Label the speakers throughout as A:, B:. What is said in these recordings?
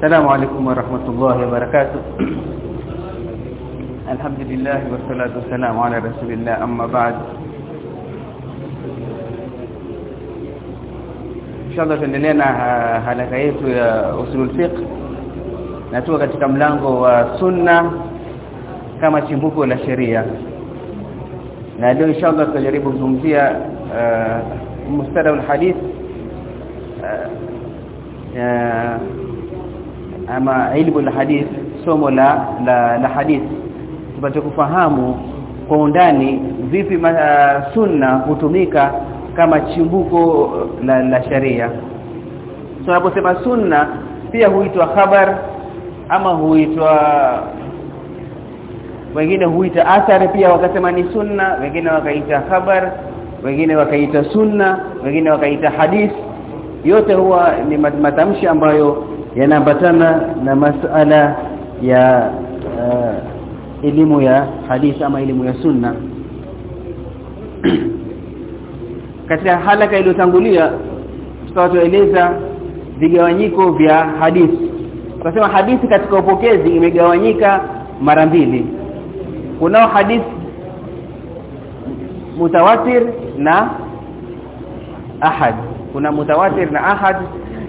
A: السلام عليكم ورحمة الله وبركاته. الحمد لله والصلاة والسلام على رسول الله. أما بعد إن شاء الله تنلينا هلقيت أسل الفقه. نتوى قتك ملانغو وسنة كما تنبوكو لشريع نالو إن شاء الله تجرب الزمزية مستدى الحديث آه، آه، ama ilmu la hadith somo la la, la hadith. Tupate kufahamu kwa undani vipi ma, uh, sunna hutumika kama chimbuko la, la sharia. Tunaposema so, sunna pia huitwa khabar ama huitwa wengine huita athari pia wakasema ni sunna wengine wakaita khabar wengine wakaita sunna wengine wakaita hadith. Yote huwa ni matamshi ambayo yanaambatana na masala ya uh, elimu ya hadith ama elimu ya sunna. Katika halaka iliyotangulia tutawatueleza vigawanyiko vya hadithi tunasema hadithi katika upokezi imegawanyika mara mbili. Kunao hadithi mutawatir na ahad. Kuna mutawatir na ahad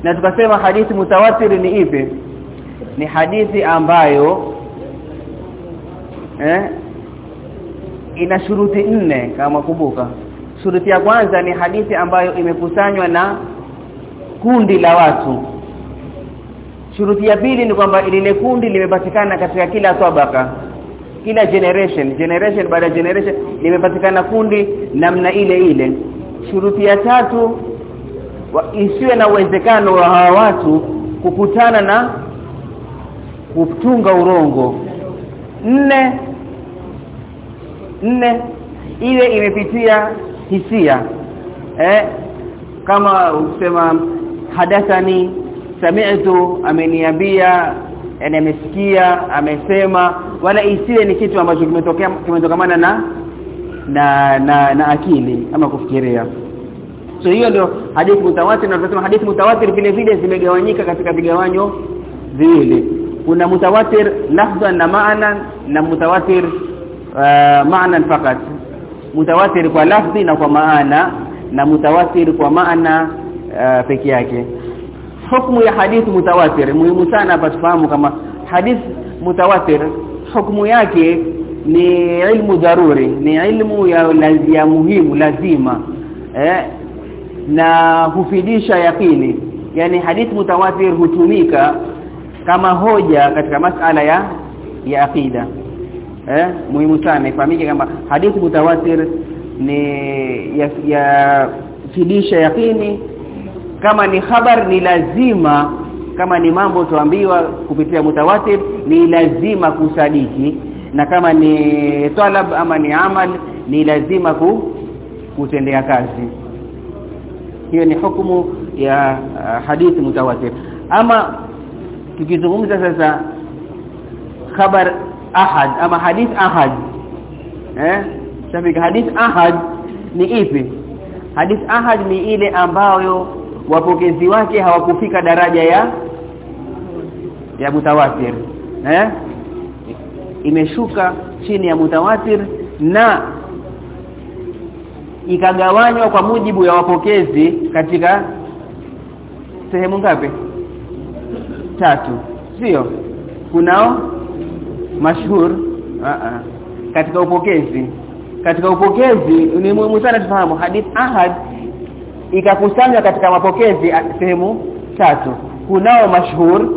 A: na tukasema hadithi mutawatir ni ipi? Ni hadithi ambayo eh ina shuruti nne kama kumbuka. Shuruti ya kwanza ni hadithi ambayo imekusanywa na kundi la watu. Shuruti ya pili ni kwamba lile kundi limepatikana katika kila tabaka kila generation. Generation baada generation limepatikana kundi namna ile ile. Shuruti ya tatu isiwe na uwezekano wa hawa watu kukutana na kutunga urongo. Nne nne ile imepitia hisia eh kama usema hadathani sami'tu ameniambia nimesikia amesema wala isiwe ni kitu ambacho kimetokea kimetokamana na na na, na akili ama kufikiria so hiyo ndio hadithi mutawatir na tunasema hadithi mutawatir vile vile zimegawanyika katika vigawanyo viwili. Kuna mutawatir lafdhan na maana na mutawatir uh, maana fakat mutawatir kwa lafzi na kwa maana na mutawatir kwa maana uh, peke yake. Hukumu ya hadith mutawatir muhimu sana hapa tufahamu kama hadith mutawatir hukumu yake ni ilmu dharuri ni ilmu ya, ya muhimu lazima eh na hufidisha yaqini. Yani hadithi mutawatir hutumika kama hoja katika masala ya ya akida eh muhimu sana ifahamike kama hadithi mutawatir ni ya, ya fidisha yaqini. Kama ni khabar ni lazima kama ni mambo tuambiwa kupitia mutawatir ni lazima kusadiki. Na kama ni talab ama ni amal ni lazima ku, kutendea kazi hiyo ni hukumu ya uh, hadithi mutawatir ama tukizungumza sasa khabar ahad ama hadith ahad eh? Shafika hadith ahad ni ipi? Hadith ahad ni ile ambayo wapokezi wake hawakufika daraja ya ya mutawatir eh? Imeshuka chini ya mutawatir na ikagawanywa kwa mujibu ya wapokezi katika sehemu ngapi? Tatu. Sio. Kunao mashhur. Uh -uh. katika upokezi. Katika upokezi ni muhimu sana tufahamu hadith ahad ikakusanywa katika mapokezi sehemu tatu. Kunao mashhur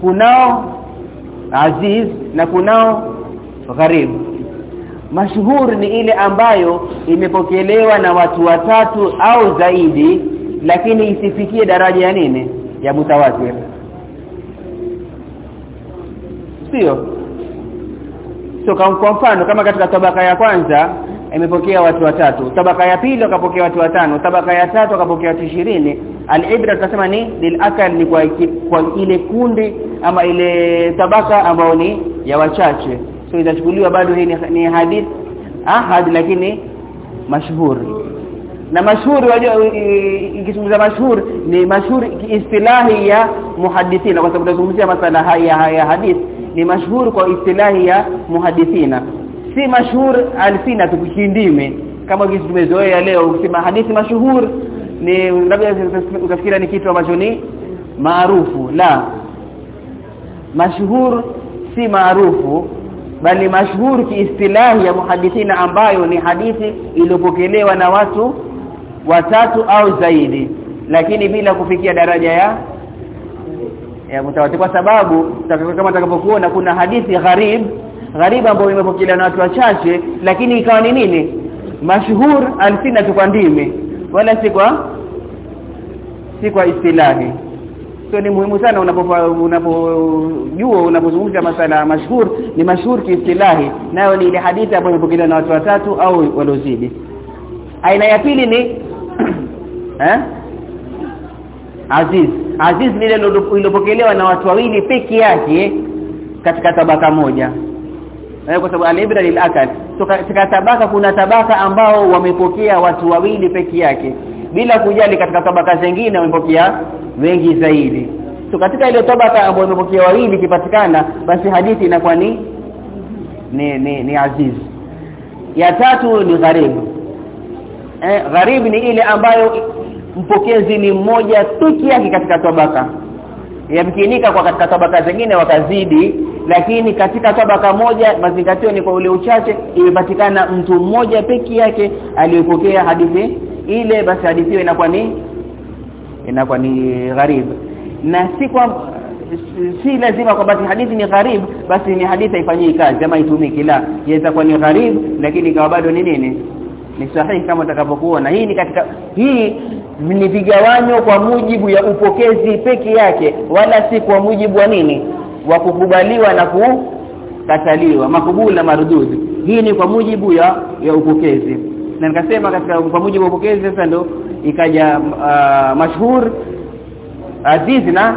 A: kunao aziz na kunao gharib mashhur ni ile ambayo imepokelewa na watu watatu au zaidi lakini isifikie daraja ya nini? Ya mutawatir sio? So kwa mfano kama katika tabaka ya kwanza imepokea watu watatu tabaka ya pili wakapokea watu watano tabaka ya tatu wakapokea watu 20 al-ibra tunasema ni lil akal ni kwa, kwa ile kundi ama ile tabaka ambayo ni ya wachache so itachukuliwa bado hii ni, ni hadith ahad lakini mashhur. Na mashhuri wajua ikizungumza mashhur ni mashhur istilahi ya muhadithina. Kwa sababu tunazungumzia masala haya haya hadith ni mashhur kwa istilahi ya muhadithina. Si mashhur alfina tukishindime kama jinsi tumezoea leo ukisema hadithi mashuhur ni labda utafikira ni kitu ambacho ni maarufu. La mashhur si maarufu bali mashhur kiistilahi ya muhadithina ambayo ni hadithi iliyopokelewa na watu watatu au zaidi lakini bila kufikia daraja ya ya mutawatir kwa sababu kama tutakapokuona kuna hadithi gharib gharib ambayo imepokelewa na watu wachache lakini ikawa ni nini? Mashhur alfina kwa ndimi wala si kwa si kwa istilahi so ni muhimu sana unapojua unapozungumza masala mashhur ni mashhur kiistilahi. Nayo ni ile hadithi ambayo imepokelewa na watu watatu au waliozidi. Aina ya pili ni eh? Aziz. Aziz ni ile iliyopokelewa na watu wawili peke yake katika tabaka moja. Eh kwa sababu al-ibra lil-akal so katika tabaka kuna tabaka ambao wamepokea watu wawili peke yake. Bila kujali katika tabaka zingine wamepokea wengi zaidi. So katika ile tabaka ambayo imepokea wawili kipatikana basi hadithi inakuwa ni ni ni, ni aziz ya tatu ni gharibu. Eh gharib ni ile ambayo mpokezi ni mmoja peke yake katika tabaka yamkinika kwa katika tabaka zingine wakazidi lakini katika tabaka moja mazingatio ni kwa ule uchache imepatikana mtu mmoja peke yake aliyepokea hadithi ile basi hadithi hiyo inakuwa ni inakuwa ni gharib. Na si kwa si lazima kwamba hadithi ni gharib basi ni hadithi haifanyii kazi ama itumiki la inaweza kuwa ni gharib lakini ikawa bado ni nini? Ni sahihi kama utakapokuona hii ni katika hii ni vigawanyo kwa mujibu ya upokezi peke yake wala si kwa mujibu wa nini? Wa kukubaliwa na kukataliwa makubuli na marududi hii ni kwa mujibu ya ya upokezi na nikasema katika kwa mujibu wa upokezi sasa ndo ikaja uh, mashhur aziz na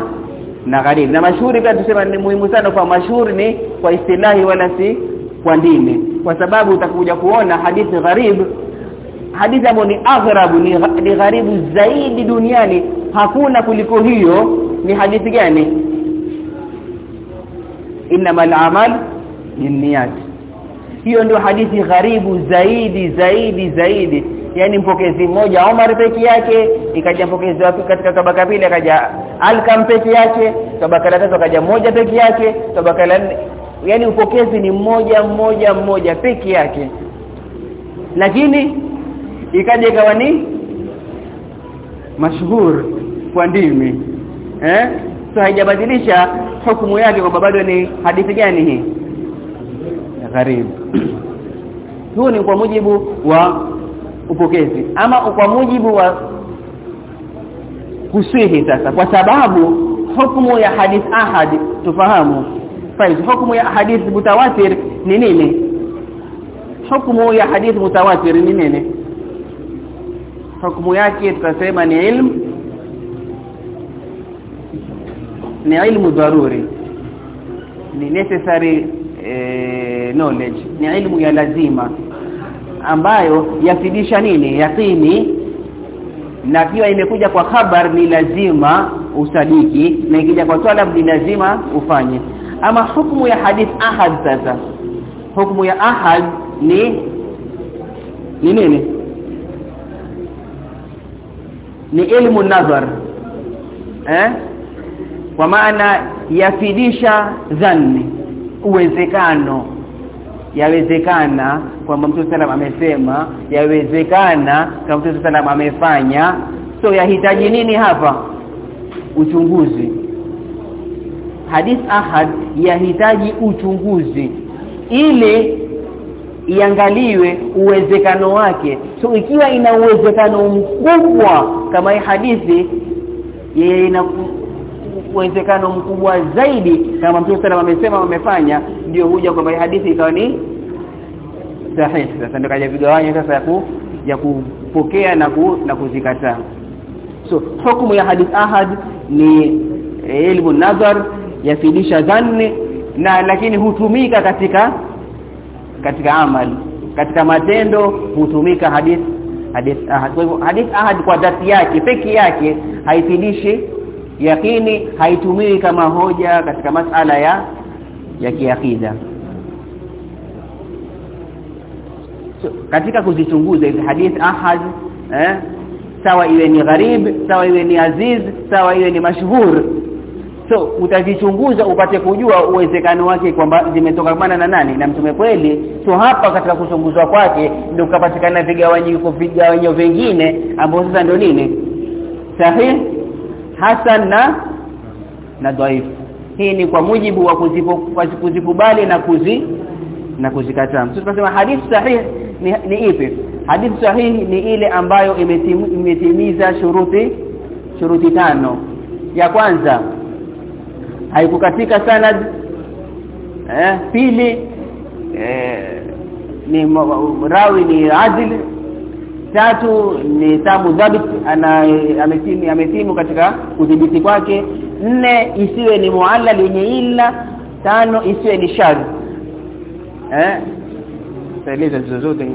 A: na gharib. Na mashhuri pia tusema ni muhimu sana kwa mashhuri ni kwa istilahi wala si kwa dini kwa sababu utakuja kuona hadithi gharib hadithi ambayo ni aghrabu ni, ni gharibu zaidi duniani. Hakuna kuliko hiyo. Ni hadithi gani? Innamal amal binniyat hiyo ndio hadithi gharibu zaidi zaidi zaidi. Yani mpokezi mmoja Omar peke yake ikaja mpokezi wapi katika tabaka pili akaja Alkam peke yake tabaka la tatu akaja mmoja peke yake tabaka la yani upokezi ni mmoja mmoja mmoja peke yake. Lakini ikaja ikawa ni mashhur kwa ndimi. Eh? So haijabadilisha hukumu yake kwamba bado ni hadithi gani hii gharib huo ni kwa mujibu wa upokezi. Ama kwa mujibu wa kusihi sasa kwa sababu hukumu ya hadith ahad tufahamu. Faiz hukumu ya hadith mutawatir ni nini? Hukumu ya hadith mutawatir ni nini? Hukumu yake tutasema ni ilmu ni ilmu daruri ni necessary eh, knowledge. Ni ilmu ya lazima. Ambayo yafidisha nini? Yakini na pia imekuja kwa khabar ni lazima usadiki. Na ikija kwa talab ni lazima ufanye. Ama hukumu ya hadith ahad sasa. Hukumu ya ahad ni ni nini? Ni ilmu nazar eh? Kwa maana yafidisha dhanni uwezekano yawezekana kwamba Mtume sallam amesema yawezekana kama Mtume sallam amefanya. So yahitaji nini hapa? Uchunguzi. Hadith ahad yahitaji uchunguzi ili iangaliwe uwezekano wake. So ikiwa ina uwezekano mkubwa kama hii hadithi yeye ina uwezekano mkubwa zaidi kama Mtume sallam amesema wamefanya ndio huja kwamba hadithi ikawa ni sahihi sasa ndio kaja vigawanyo sasa ya ku, ya kupokea na ku, na kuzikataa. So hukumu ya hadith ahad ni ilmu nazar yafidisha dhanni na lakini hutumika katika katika amali katika matendo hutumika hadith hadith ahad. Kwa hivyo hadith ahad kwa dhati yake peke yake haifidishi yakini haitumii kama hoja katika masala ya ya kiakida. So, katika kuzichunguza hizi hadith ahad eh sawa iwe ni gharib sawa iwe ni aziz sawa iwe ni mashhur. So utazichunguza upate kujua uwezekano wake kwamba zimetoka zimetokamana na nani. Na mtume kweli so hapa katika kuchunguzwa kwake ndio kupatikana vigawanyiko vigawanyo vingine ambapo sasa ndio nini? Sahih hasan na na dhaif hii ni kwa mujibu wa kuzikubali na kuzi na kuzikataa. Mtu tunasema hadithi sahihi ni, ni ipi? Hadithi sahihi ni ile ambayo imetim, imetimiza shuruti shuruti tano. Ya kwanza haikukatika sanad. Eh pili eh, ni rawi ni adil. Tatu ni tamu dhabit ana ametimu ametimu katika kudhibiti kwake nne isiwe ni muallal yenye illa tano isiwe ni shadh eh? Taeleza zozote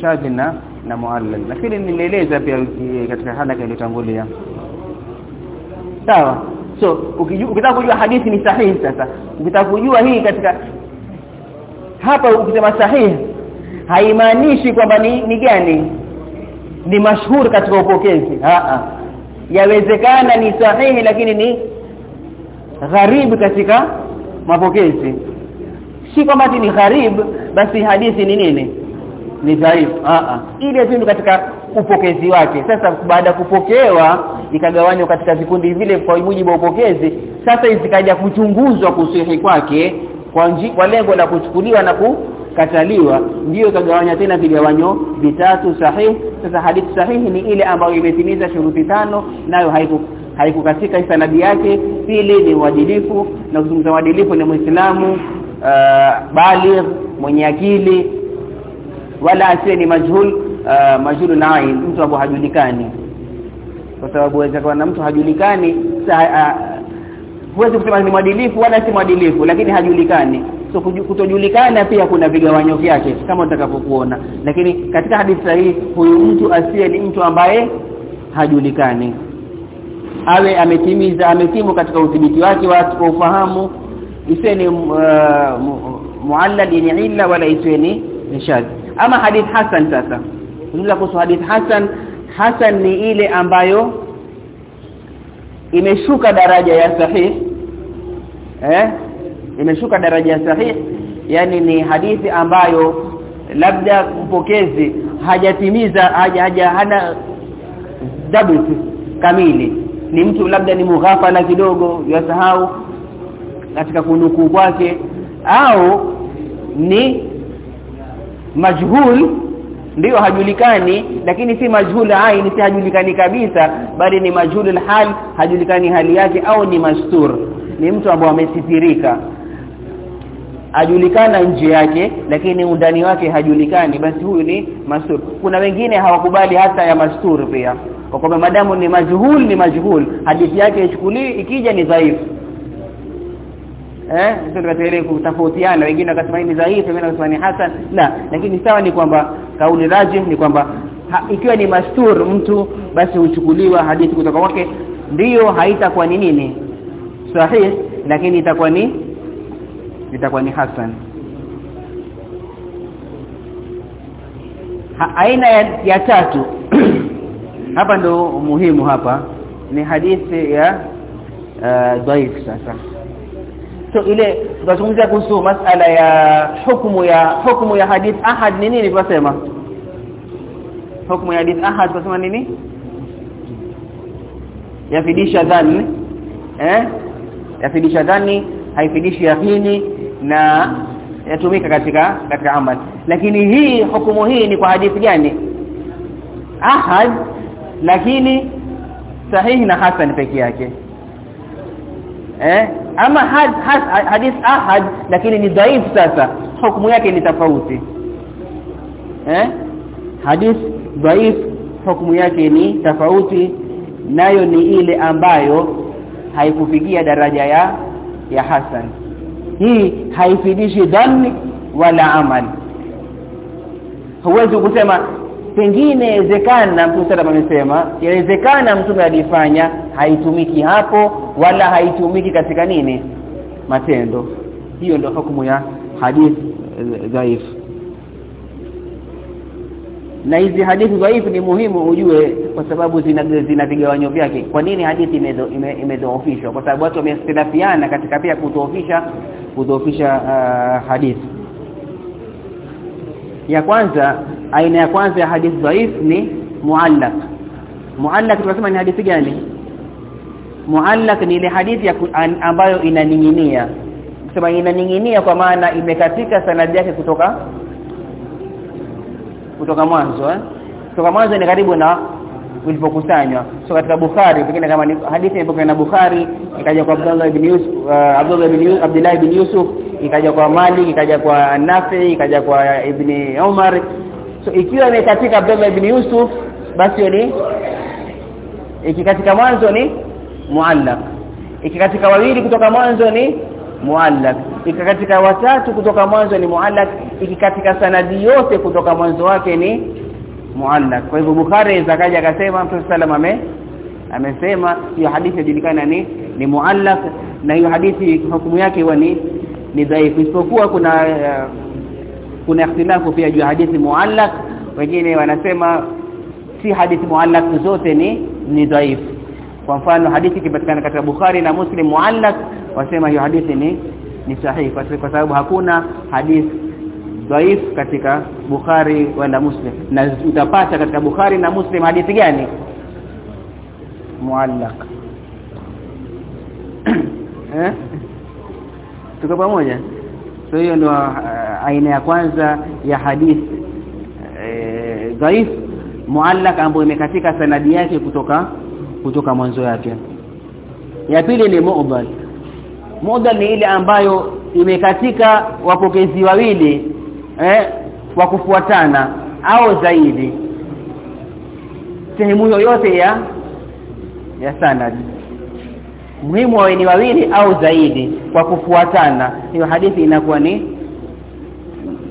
A: shadh na na muallal. Lakini nilieleza pia katika halaka iliyotangulia. Sawa? So ukitaka kujua hadithi ni sahihi sasa. Ukitaka kujua hii katika hapa ukisema sahihi haimaanishi kwamba ni, ni gani? Ni mashuhuri katika upokezi. A yawezekana ni sahihi lakini ni gharib katika mapokezi. Si kwamba ni gharib basi hadithi ni nini? Ni dhaifu a a ile tu katika upokezi wake. Sasa baada kupokewa ikagawanywa katika vikundi vile kwa mujibu wa upokezi sasa zikaja kuchunguzwa kusihi kwake kwa nji, kwa lengo la kuchukuliwa na kukataliwa. Ndiyo ikagawanya tena vigawanyo vitatu sahihi. Sasa hadithi sahihi ni ile ambayo imetimiza shuruti tano nayo haiku haikukatika sanadi yake. Pili ni uadilifu na kuzungumza uadilifu ni muislamu uh, mwenye akili wala asiye ni majhul uh, majhul na'i mtu ambaye hajulikani. Kwa sababu waweza kuwa na mtu hajulikani huwezi kusema ni mwadilifu wala si mwadilifu lakini hajulikani. So kutojulikana pia kuna vigawanyo vyake kama utakapokuona lakini katika hadithi hii huyu mtu asiye ni mtu ambaye hajulikani awe ametimiza ametimu katika udhibiti wake wa ufahamu. Isiwe ni uh, yenye illa wala isiwe ni nishad ama hadith hasan sasa. Tunaweza kuhusu hadith hasan. Hasan ni ile ambayo imeshuka daraja ya sahih. Eh? Imeshuka daraja ya sahih. Yani ni hadithi ambayo labda mpokezi hajatimiza haja, haja hana dabit kamili ni mtu labda ni mughafala kidogo yasahau katika kunukuu kwake au ni majhul ndiyo hajulikani lakini si majhul aini si hajulikani kabisa bali ni majhul hal hajulikani hali yake au ni mastur ni mtu ambaye amesitirika. Ajulikana nje yake lakini undani wake hajulikani basi huyu ni mastur. Kuna wengine hawakubali hata ya mastur pia kwa kwamba madamu ni majhul ni majhul. Hadithi yake ichukuliwi ikija ni dhaifu. Eh? Sio tukatele kutofautiana wengine wakasema ni dhaifu wengine wakasema ni hasan. La lakini sawa ni kwamba kauli rajih ni kwamba ikiwa ni mastur mtu basi huchukuliwa hadithi kutoka kwake. Ndiyo haitakuwa ni nini? Sahih lakini itakuwa ni itakuwa ni hasan. Ha, aina ya, ya tatu hapa ndo muhimu hapa. Ni hadithi ya uh, dhaif sasa. So ile tutazungumzia kuhusu masala ya hukumu ya hukumu ya hadith ahad ni nini tunasema? Hukumu ya hadith ahad tunasema nini? Yafidisha dhani eh? Yafidisha dhani haifidishi yakini na yatumika katika katika amal lakini hii hukumu hii ni kwa hadithi gani? Ahad lakini sahihi na hasan peke yake. Eh? Ama had, had, hadith ahad lakini ni dhaifu sasa. Hukumu yake ni tofauti. Eh? Hadith dhaif hukumu yake ni tofauti. Nayo ni ile ambayo haikufikia daraja ya ya hasan. Hii haifidishi dhanni wala amali. Huwezi kusema pengine inawezekana mtume amesema yawezekana mtume alifanya haitumiki hapo wala haitumiki katika nini? Matendo. Hiyo ndio hukumu ya hadith dhaif. Na hizi hadithi dhaifu ni muhimu ujue kwa sababu zina zina vigawanyo vyake. Kwa nini hadithi imedhoofishwa ime, kwa sababu watu wamestilafiana katika pia kudhoofisha kudhoofisha uh, hadithi ya kwanza aina ya kwanza ya hadithi dhaif ni muallaq. Muallaq tunasema ni hadithi gani? Muallaq ni ile hadithi ambayo inaning'inia. Kusema inaning'inia kwa maana imekatika sanadi yake kutoka kutoka mwanzo eh? Kutoka mwanzo ni karibu na ulipokusanywa. So katika Bukhari pengine kama ni hadithi ipo na Bukhari ikaja kwa Abdullah ibn Yusuf uh, Abdullah ibn Abdullah ibn Yusuf ikaja kwa Malik ikaja kwa Nafi ikaja kwa Ibn Umar. So ikiwa ni katika Abdullah ibn Yusuf basi ni ikikatika mwanzo ni muallaq. Ikikatika wawili kutoka mwanzo ni muallaq. Ikikatika watatu kutoka mwanzo ni muallaq. Ikikatika sanadi yote kutoka mwanzo wake ni muallaq. Kwa hivyo Bukhari zakaja akasema Mtume sallam ame amesema hiyo hadithi inajulikana ni ni muallaq na hiyo hadithi hukumu yake huwa ni ni dhaifu. Isipokuwa kuna uh, kuna ikhtilafu pia juu ya hadithi muallaq. Wengine wanasema si hadithi muallaq zote ni ni dhaifu. Kwa mfano hadithi kipatikana katika Bukhari na Muslim muallaq wasema hiyo hadithi ni ni sahihi. Kwa sababu hakuna hadithi dhaif katika Bukhari wala Muslim. Na utapata katika Bukhari na Muslim hadithi gani? Muallaq. Eh? Tuko pamoja? So hiyo ndio uh, aina ya kwanza ya hadithi. E, dhaif muallaq ambayo imekatika sanadi yake kutoka kutoka mwanzo yake. Ya pili ni mu'dal. Mu'dal ni ile ambayo imekatika wapokezi wawili eh wa kufuatana au zaidi. Sehemu yoyote ya ya sanad. Muhimu wawe ni wawili au zaidi kwa kufuatana. Hiyo hadithi inakuwa ni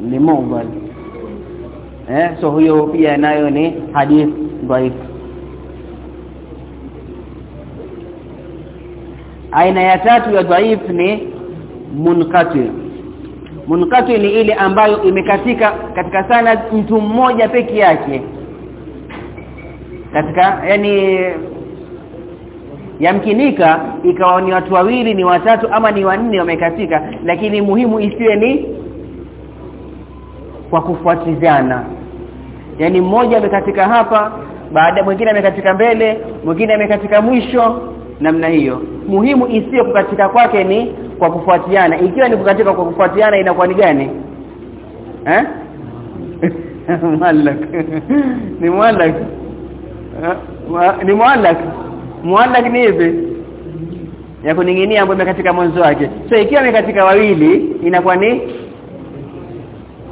A: ni mubal eh so hiyo pia nayo ni hadith dhaif. Aina ya tatu ya dhaif ni munqati munqati ni ile ambayo imekatika katika sana mtu mmoja peke yake. Katika yani yamkinika ikawa ni watu wawili ni watatu ama ni wanne wamekatika lakini muhimu isiwe ni kwa kufuatizana. Yani mmoja amekatika hapa baada mwingine amekatika mbele mwingine amekatika mwisho namna hiyo. Muhimu isiyo kukatika kwake ni kwa kufuatiana. Ikiwa ni kukatika kwa kufuatiana inakuwa ni gani? Eh? Ni muallak ni muallak muallak ni hivi. Ya kuninginia ambayo imekatika mwanzo wake. So ikiwa imekatika wawili inakuwa ni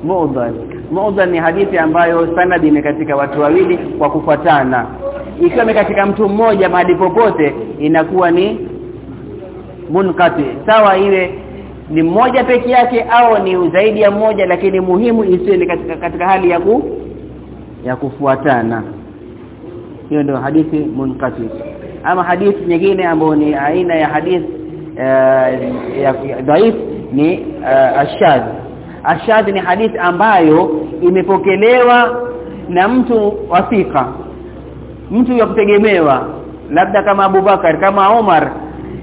A: mu'dhal mu'dhal ni hadithi ambayo sanadi imekatika watu wawili kwa kufuatana. Ikiwa imekatika mtu mmoja mahali popote inakuwa ni munkati sawa iwe ni mmoja peke yake au ni zaidi ya mmoja lakini muhimu isiwe ni katika, katika hali ya ku ya kufuatana. Hiyo ndio hadithi munkati ama hadithi nyingine ambayo ni aina ya hadithi ya dhaif ni uh, ashad ashad ni hadithi ambayo imepokelewa na mtu wafika mtu ya kutegemewa labda kama Abubakar kama Omar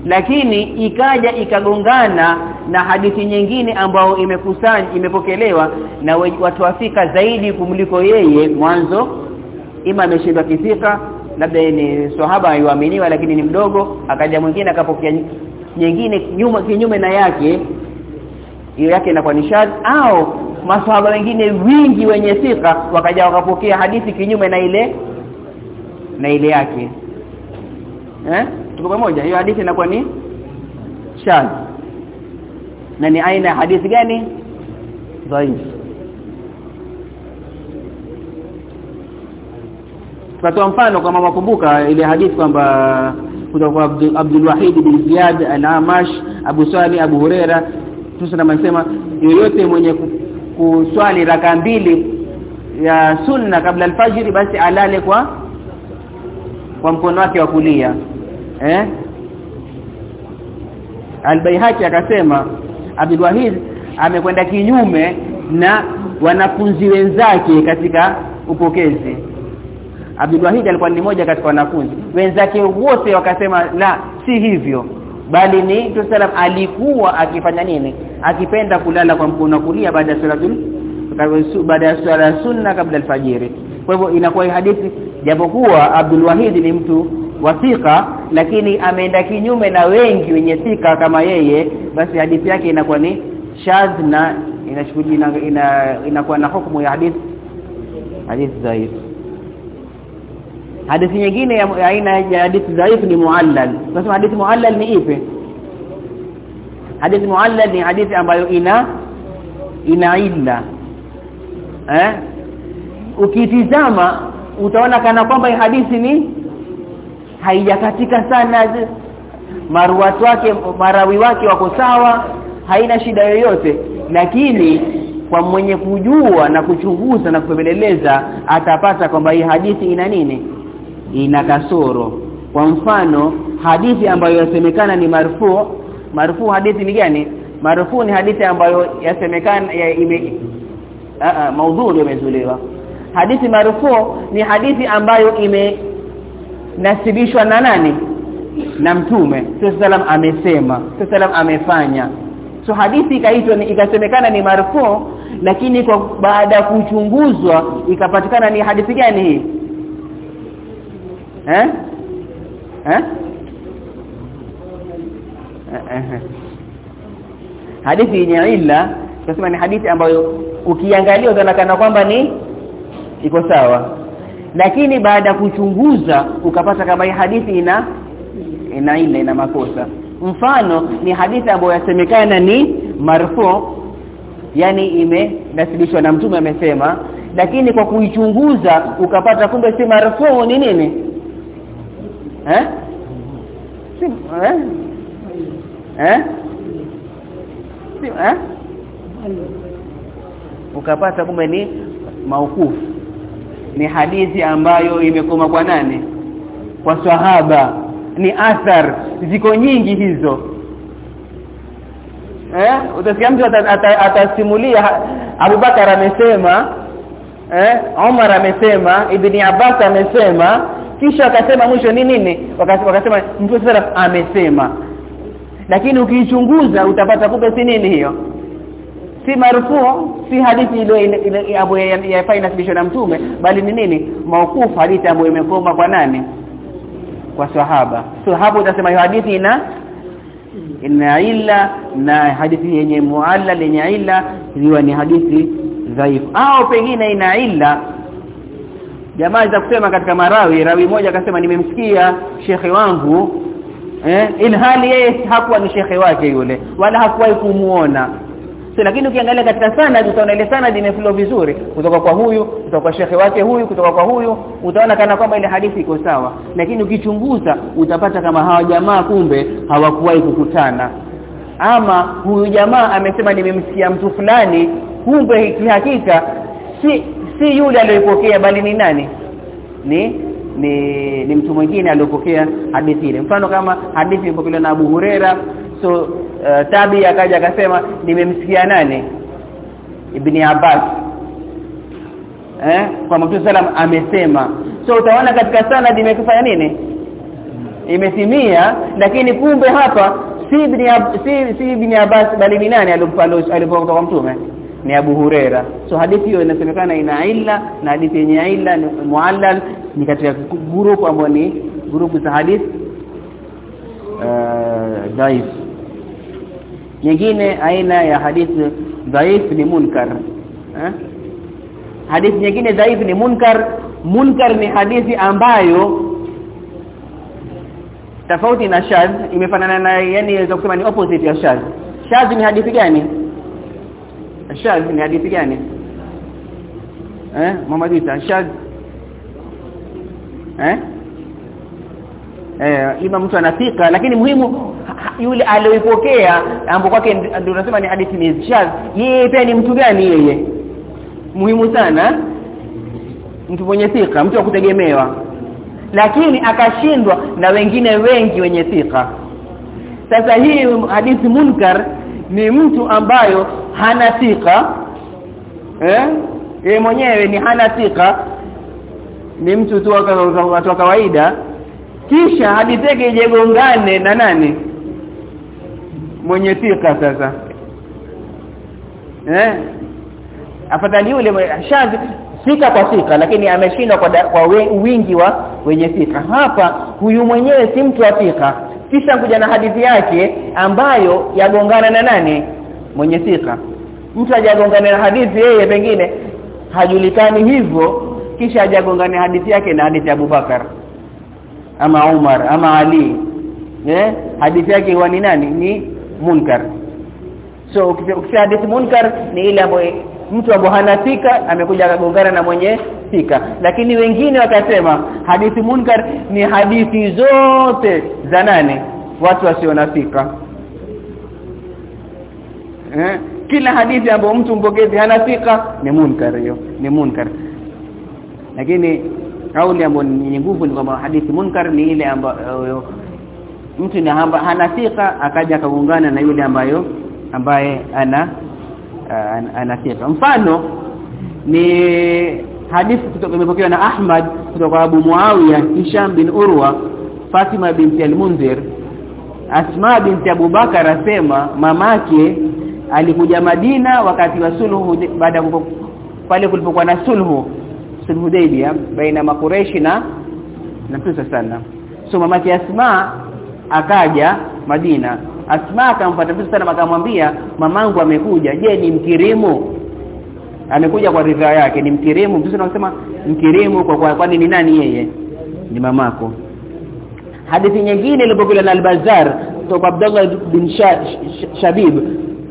A: lakini ikaja ikagongana na hadithi nyingine ambayo imekusanya imepokelewa na watu wafika zaidi kumliko yeye mwanzo. Ima ameshindwa kifika labda ni sahaba yuaminiwa lakini ni mdogo akaja mwingine akapokea nyingine nyuma kinyume na yake hiyo yake inakuwa ni shadh au maswahaba wengine wingi wenye thika wakaja wakapokea hadithi kinyume na ile na ile yake. Eh tuko pamoja? Hiyo hadithi inakuwa ni shadh na ni aina ya hadithi gani? Dhaif. Kwa mfano kama makumbuka ile hadithi kwamba kutoka kwa Abdul, Abdul Wahid bin Ziyad al-Amash Abu Sali Abu Huraira. Tusana msema yoyote mwenye kuswali raka mbili ya sunna kabla alfajiri basi alale kwa kwa mkono wake wa kulia eh? Al-Baihaqi akasema Abdul Wahid amekwenda kinyume na wanafunzi wenzake katika upokezi. Abdul Wahid alikuwa ni mmoja katika wanafunzi. Wenzake wote wakasema la si hivyo. Bali ni Mtume alikuwa akifanya nini? Akipenda kulala kwa mkono kulia baada ya salatul baada ya swala sunna kabla alfajiri. Kwa hivyo inakuwa hadithi japokuwa Abdul Wahid ni mtu wasika lakini ameenda kinyume na wengi wenye sika kama yeye basi hadithi yake inakuwa ni shadh na inashuhudi ina, ina, inakuwa na hukumu ya hadithi hadithi dhaifu hadithi nyingine ya aina ya hadithi dhaifu ni muallal. Nasema hadithi muallal ni ipi? Hadithi muallal ni hadithi ambayo ina ina illa. Eh? Ukitizama utaona kana kwamba hadithi ni haijakatika sana. Maruwatu wake marawi wake wako sawa haina shida yoyote. Lakini kwa mwenye kujua na kuchunguza na kupeleleza atapata kwamba hii hadithi ina nini? Ina kasoro. Kwa mfano hadithi ambayo yasemekana ni marfu. Marfu hadithi ni gani? Marfu ni hadithi ambayo yasemekana ya ime a a maudhu imezuliwa hadithi marfu ni hadithi ambayo ime nasibishwa na nani? Na mtume. Sallam amesema sallam amefanya. So hadithi ikaitwa ikasemekana ni marfu lakini kwa baada ya kuchunguzwa ikapatikana ni hadithi gani hii? Eh? Eh? Hadithi yenye illa tunasema ni hadithi ambayo ukiangalia utaona kana kwamba ni iko sawa lakini baada kuchunguza ukapata kama hii hadithi ina ina ile ina makosa. Mfano ni hadithi ambayo yasemekana ni marfu yani imenasibishwa na mtume amesema. Lakini kwa kuichunguza ukapata kumbe si marfu ni nini? Eh? Si eh? Eh? Si eh? Ukapata kumbe ni maukufu ni hadithi ambayo imekoma kwa nani? Kwa sahaba. Ni athar. Ziko nyingi hizo. Eh? Utasikia mtu atasimulia ata, Abu Bakar amesema eh? Umar amesema Ibn Abbas amesema kisha akasema mwisho ni nini? Wakasema mtu sasa amesema. Lakini ukiichunguza utapata kumbe si nini hiyo si marfuu si hadithi ile ambayo yafaa na mtume bali ni nini? Maukufu hadithi ambayo imekoma kwa nani? Kwa sahaba. So hapo utasema hiyo hadithi ina ina illa na hadithi yenye mualla lenye illa hiyo ni hadithi dhaifu. Au pengine ina illa. Jamaa za kusema katika marawi rawi moja akasema nimemsikia shekhe wangu eh ilhali yeye hakuwa ni shekhe wake yule wala hakuwahi kumuona so, lakini ukiangalia katika sanad utaona ile sanad imeflow vizuri. Kutoka kwa huyu kutoka kwa shekhe wake huyu kutoka kwa huyu utaona kana kwamba ile hadithi iko sawa. Lakini ukichunguza utapata kama hawa jamaa kumbe hawakuwahi kukutana. Ama huyu jamaa amesema nimemsikia mtu fulani kumbe hakika si si yule aliyopokea bali ni nani? Ni ni ni mtu mwingine aliyopokea hadithi ile. Mfano kama hadithi ilipokelewa na Abu Huraira. So uh, tabi akaja akasema nimemsikia nani? Ibn Abbas. Eh kwa Mtume salam amesema. So utaona katika sanad imekufanya nini? Imetimia lakini kumbe hapa si ibn si, si ibn Abbas bali ni nani alipokuwa kutoka mtume? Ni Abu Huraira. So hadithi hiyo inasemekana ina illa na hadithi yenye illa ni muallal ni katika grupu ambayo ni grupu za hadithi uh, dhaif nyingine aina ya hadithi dhaif ni munkar eh? hadithi nyingine dhaif ni munkar. Munkar ni hadithi ambayo tofauti na shadh imefanana na yani inaweza kusema ni opposite ya shadh. Shadh ni hadithi gani? Shadh ni hadithi gani? Eh mama dita shadh. Eh eh ima mtu anafika lakini muhimu yule aliyoipokea ambapo kwake ndio tunasema ni hadithi ni shaz yeye pia ni mtu gani yeye? Muhimu sana mtu mwenye thika mtu wa kutegemewa. Lakini akashindwa na wengine wengi wenye thika sasa hii hadithi munkar ni mtu ambayo hana thika eh yeye mwenyewe ni hana thika ni mtu tu wa kawaida kisha hadithi ijegongane na nani? Mwenye tika sasa. Eh? Afadhali yule shazi sika kwa sika lakini ameshindwa kwa, da, kwa we, wingi wa wenye sika hapa huyu mwenyewe si mtu wa sika kisha kuja na hadithi yake ambayo yagongana na nani? Mwenye sika mtu hajagongana na hadithi yeye pengine hajulikani hivyo kisha hajagongana hadithi yake na hadithi ya Abubakar ama Umar ama Ali. Eh? Hadithi yake huwa ni nani? Ni munkar. So ukisema hadithi munkar ni ile ambayo mtu ambaye hanafika amekuja akagongana na mwenye fika lakini wengine wakasema hadithi munkar ni hadithi zote za nane watu wasio eh? Kila hadithi ambayo mtu mpokezi hanafika ni munkar hiyo ni munkar. Lakini kauli ambayo ni nguvu ni kwamba hadithi munkar ni ile ambayo mtu ni hana thika akaja akagongana na yule ambayo ambaye ana anathika mfano ni hadithi kutoka imepokewa na Ahmad kutoka Abu Muawiya Hisham bin Urwa Fatima binti al-Munzir Asma binti Abu Bakar asema mamake alikuja Madina wakati wa sulhu baada ya pale kulipokuwa na sulhu sulhu Hudaybiyah baina makureshi na na Mtume sana so mamake Asma akaja Madina. Asma akamfuata Mtume sana akamwambia mamangu amekuja. Je ni mkirimu? Amekuja kwa ridhaa yake ni mkirimu? Mtume anasema mkirimu kwa kwa kwani ni nani yeye? Ni mamako. Hadithi nyingine ilipokuwa na al-Bazzar kutoka Abdullah bin Shabib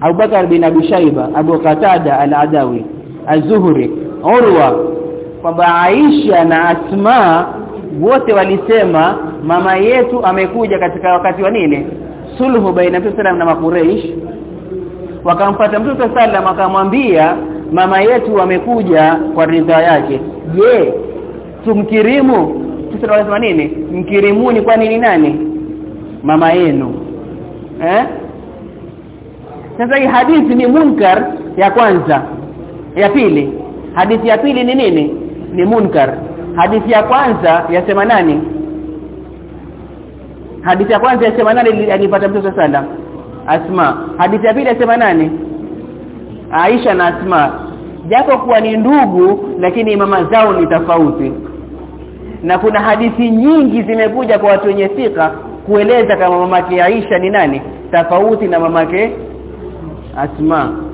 A: Abu Bakar bin Abi Shaiba Abu Qatada al-Adawi Az-Zuhri Urwa kwamba Aisha na Asma wote walisema mama yetu amekuja katika wakati wa nini? Sulhu baina Mtume na Makureish wakampata Mtume sallam akamwambia mama yetu amekuja kwa ridha yake. Je tumkirimu? Sisi tunasema nini? Mkirimuni kwa nini nani? Mama yenu. Eh? Sasa hii hadithi ni munkar ya kwanza. Ya pili. Hadithi ya pili ni nini ni munkar. Hadithi ya kwanza yasema nani? Hadithi ya kwanza yasema nani alipata mtoto sallam Asma. Hadithi ya pili yasema nani? Aisha na Asma. Japo kuwa ni ndugu lakini mama zao ni tofauti. Na kuna hadithi nyingi zimekuja kwa watu wenye thika kueleza kama mamake Aisha ni nani. Tofauti na mamake Asma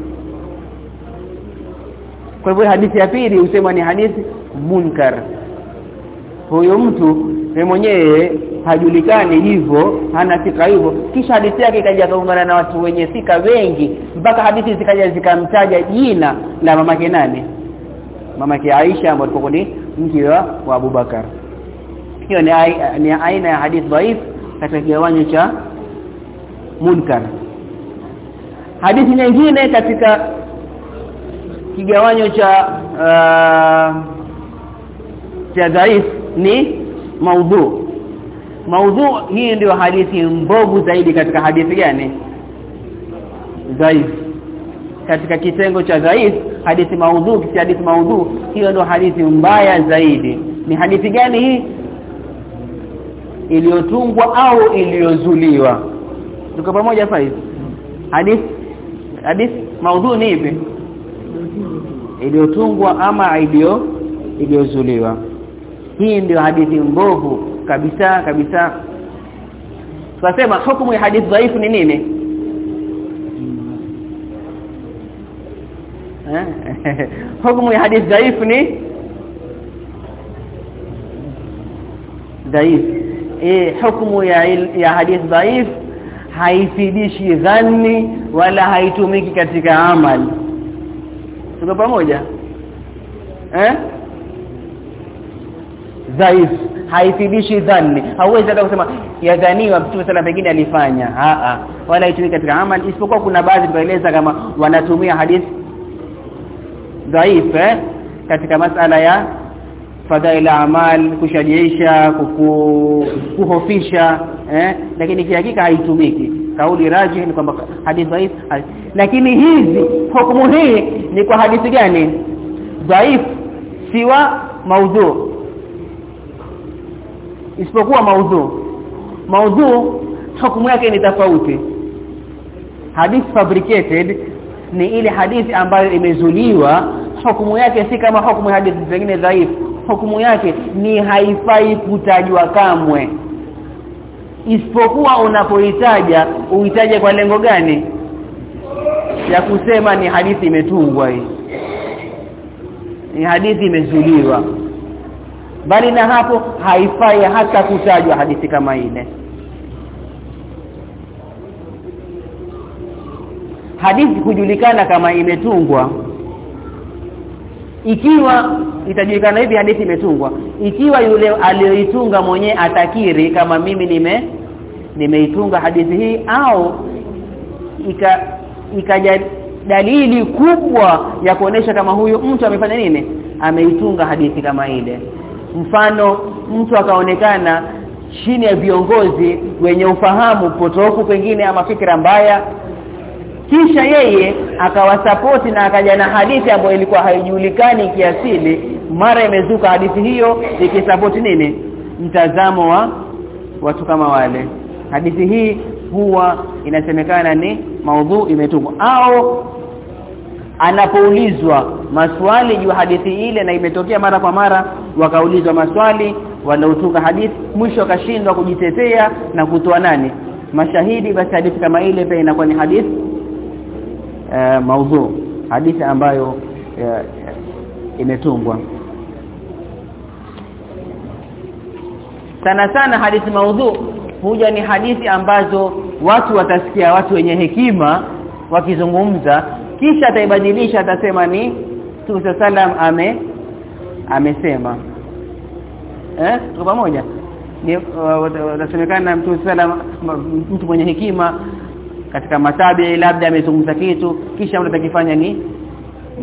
A: kwa hivyo hadithi ya pili usema ni hadithi munkar. Huyo mtu yeye mwenyewe hajulikani hivyo hana sika hivyo. Kisha hadithi yake ikaja kaungana na watu wenye sika wengi mpaka hadithi zikaja zikamtaja jina la mamake nani? Mamake Aisha ambaye alikuwa ni mke wa Abubakar hiyo ni, ni aina ya hadithi dhaif katika kiwango cha munkar. Hadithi nyingine katika kigawanyo cha uh, cha dhaif ni maudhu. Maudhu hii ndio hadithi mbovu zaidi katika hadithi gani? Dhaif katika kitengo cha dhaif hadithi maudhu kisi hadithi maudhu hiyo ndio hadithi mbaya zaidi. Ni hadithi gani hii? Iliyotungwa au iliyozuliwa? Tuko pamoja sasa hadithi hadithi maudhu ni ipi iliyotungwa ama iliyo iliyozuliwa. Hii ndio hadithi mbovu kabisa kabisa. Tunasema hukumu ya hadithi dhaifu ni nini? Hukumu ya hadithi dhaifu ni? Dhaif eh hukumu ya ya hadithi dhaif haifidishi dhanni wala haitumiki katika amali tuko pamoja? Eh? Dhaif haithibishi dhanni hauwezi hata kusema yadhaniwa mtume sana pengine alifanya. A a wala haitumiki katika amal isipokuwa kuna baadhi tunaeleza kama wanatumia hadithi dhaif eh? Katika masala ya fadhaila amal kushajiisha kuku, kuhofisha eh? Lakini kihakika haitumiki kauli raji ni kwamba hadithi dhaif. Lakini hizi hukumu hii ni kwa hadithi gani? Dhaif siwa maudhu. Isipokuwa maudhu. Maudhu hukumu yake ni tofauti. Hadith fabricated ni ile hadithi ambayo imezuliwa. Hukumu yake si kama hukumu hadithi zingine dhaifu hukumu yake ni haifai kutajwa kamwe isipokuwa unapoitaja uitaje kwa lengo gani? Ya kusema ni hadithi imetungwa hii. Ni hadithi imezuliwa. Bali na hapo haifai hata kutajwa hadithi kama ile. Hadithi kujulikana kama imetungwa ikiwa itajulikana hivi hadithi imetungwa ikiwa yule aliyoitunga mwenye atakiri kama mimi nime nimeitunga hadithi hii au ika ikaja dalili kubwa ya kuonesha kama huyu mtu amefanya nini? Ameitunga hadithi kama ile. Mfano mtu akaonekana chini ya viongozi wenye ufahamu potofu pengine ama fikra mbaya kisha yeye akawasapoti na akaja na hadithi ambayo ilikuwa haijulikani kiasili mara imezuka hadithi hiyo ikisapoti nini? Mtazamo wa watu kama wale. Hadithi hii huwa inasemekana ni maudhu imetungwa au anapoulizwa maswali juu hadithi ile na imetokea mara kwa mara wakaulizwa maswali wanaotunga hadithi mwisho akashindwa kujitetea na kutoa nani? Mashahidi basi hadithi kama ile pia inakuwa ni hadithi uh, maudhu hadithi ambayo uh, imetungwa. Sana sana hadithi maudhu huja ni hadithi ambazo watu watasikia watu wenye hekima wakizungumza kisha ataibadilisha atasema ni Mtume sallam ame amesema. Eh pamoja? Ni watasemekana uh, Mtume sallam mtu mwenye hekima katika matabi labda amezungumza kitu kisha unatakifanya ni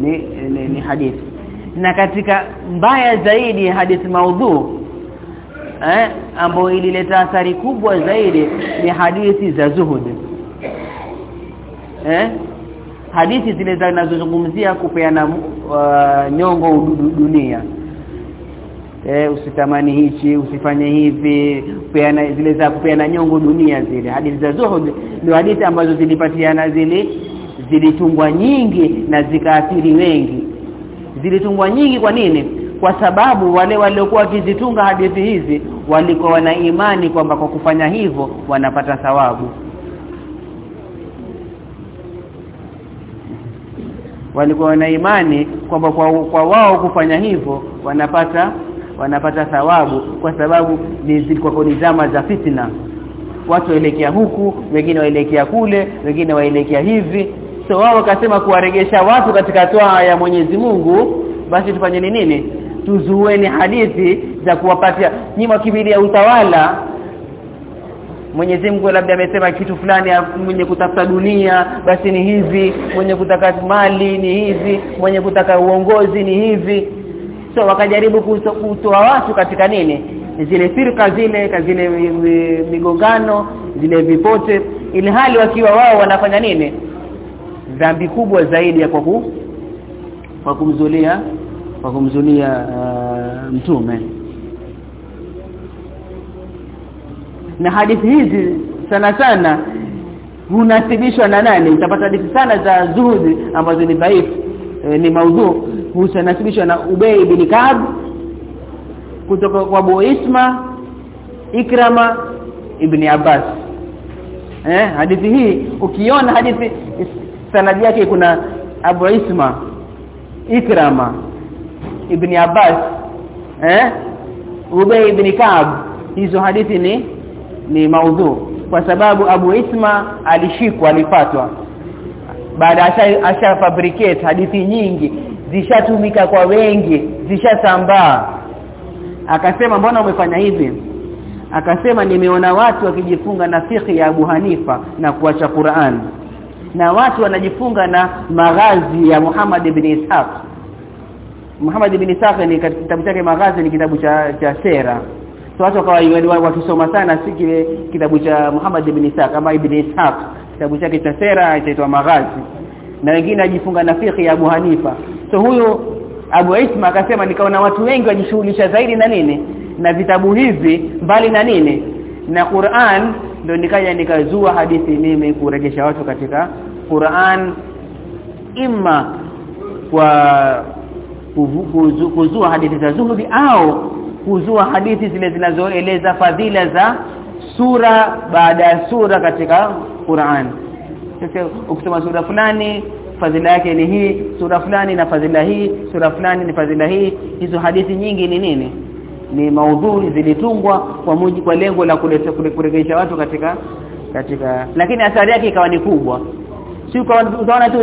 A: ni, ni ni hadithi. Na katika mbaya zaidi hadithi maudhu eh ambayo ilileta athari kubwa zaidi ni hadithi za zuhud. Eh hadithi zile zinazozungumzia kupeana uh, nyongo dunia eh usitamani hichi usifanye hivi peana zile za kupeana nyongo dunia zile. Hadithi za zuhud ndio hadithi ambazo zilipatiana zile zilitungwa nyingi na zikaathiri wengi. Zilitungwa nyingi kwa nini? Kwa sababu wale waliokuwa wakizitunga hadithi hizi walikuwa wana imani kwamba kwa kufanya hivyo wanapata thawabu. Walikuwa wana imani kwamba kwa, kwa wao kufanya hivyo wanapata wanapata thawabu kwa sababu ni zilikuwa ni zama za fitna. Watu waelekea huku wengine waelekea kule wengine waelekea hivi. So wao wakasema kuwaregesha watu katika toa ya Mwenyezi Mungu basi tufanye nini? Tuzueni hadithi za kuwapatia. Nyima kibilia utawala Mwenyezi Mungu labda amesema kitu fulani mwenye kutafuta dunia basi ni hivi. Mwenye kutaka mali ni hivi. Mwenye kutaka uongozi ni hivi so wakajaribu kutoa watu katika nini? Zile firka zile zile migongano zile vipote ili hali wakiwa wao wanafanya nini? Dhambi kubwa zaidi ya kwa ku, kwa kumzulia kwa kumzulia uh, mtume. Na hadithi hizi sana sana hunasibishwa na nani? Utapata hadithi sana za zuhudi ambazo ni dhaifu e, ni maudhu. Husanasibishwa na Ubay bin Ka'b kutoka kwa Abu Isma Ikrama ibn Abbas. Eh hadithi hii ukiona hadithi sanadi yake kuna Abu Isma Ikrama ibn Abbas. Eh Ubay ibn Ka'b hizo hadithi ni ni maudhu. Kwa sababu Abu Isma alishikwa alipatwa baada asha, asha hadithi nyingi zishatumika kwa wengi zishasambaa. Akasema mbona umefanya hivi? Akasema nimeona watu wakijifunga na fiqi ya Abu Hanifa na kuacha Qur'an. Na watu wanajifunga na maghazi ya Muhammad ibn Ishaq. Muhammad ibn Ishaq ni kitabu chake Maghazi ni kitabu cha cha sera. So watu wakawa wakisoma sana si kile kitabu cha Muhammad ibn Ishaq ama ibn Ishaq kitabu chake cha sera chaitwa Maghazi. Na wengine ajifunga na fiqh ya Abu Hanifa. So huyo Abu Isma akasema nikaona watu wengi wajishughulisha zaidi na nini? Na vitabu hivi mbali na nini? Na Qur'an ndio nikaja nikazua hadithi mimi kurejesha watu katika Qur'an. Imma kwa kuzua hadithi za zuhudi au kuzua hadithi zile zinazoeleza fadhila za sura baada ya sura katika Qur'an. Sasa ukisoma sura fulani fadhila yake ni hii sura fulani na fadhila hii sura fulani ni fadhila hii hizo hadithi nyingi ni nini? Ni maudhui zilitungwa kwa muji kwa lengo la kuleta kurekebisha watu katika katika lakini athari yake ikawa ni kubwa. Si utaona tu